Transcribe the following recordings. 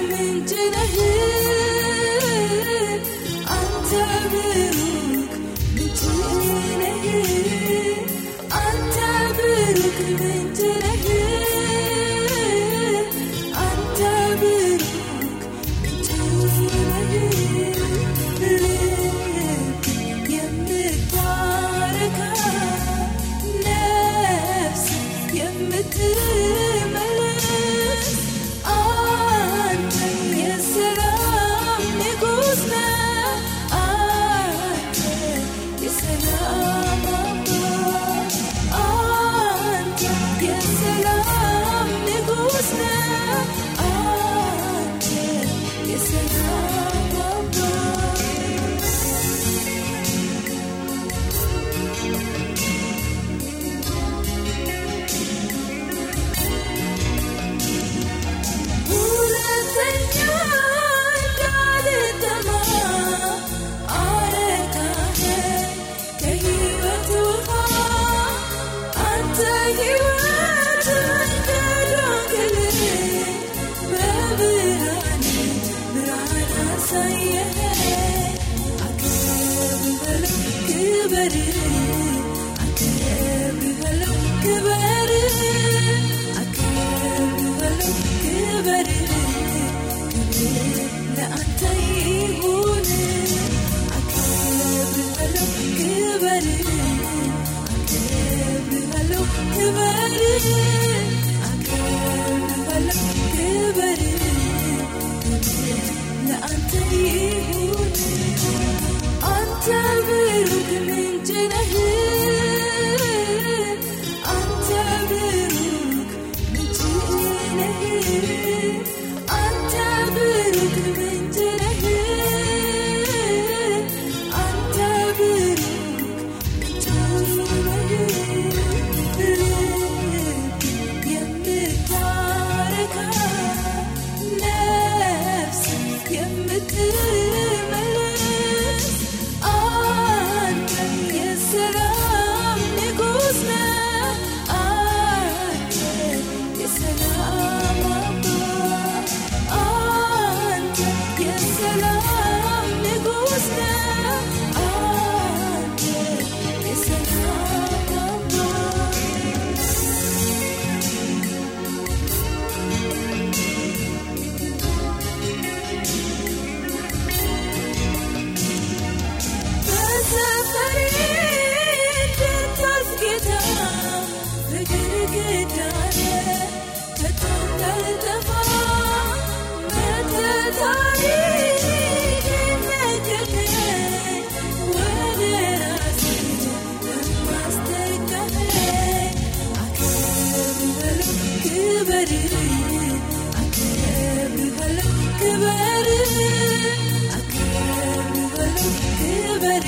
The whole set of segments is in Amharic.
من جناحي سيئة حكم بلد كبرت ፍቅር ግዳለ ከቶተልጠፋ መተታሪ ክበር አከብርሃለሁ ክበር አከብርሃለሁ ክበር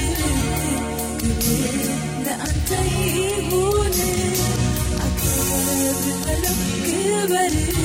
Give good,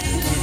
But.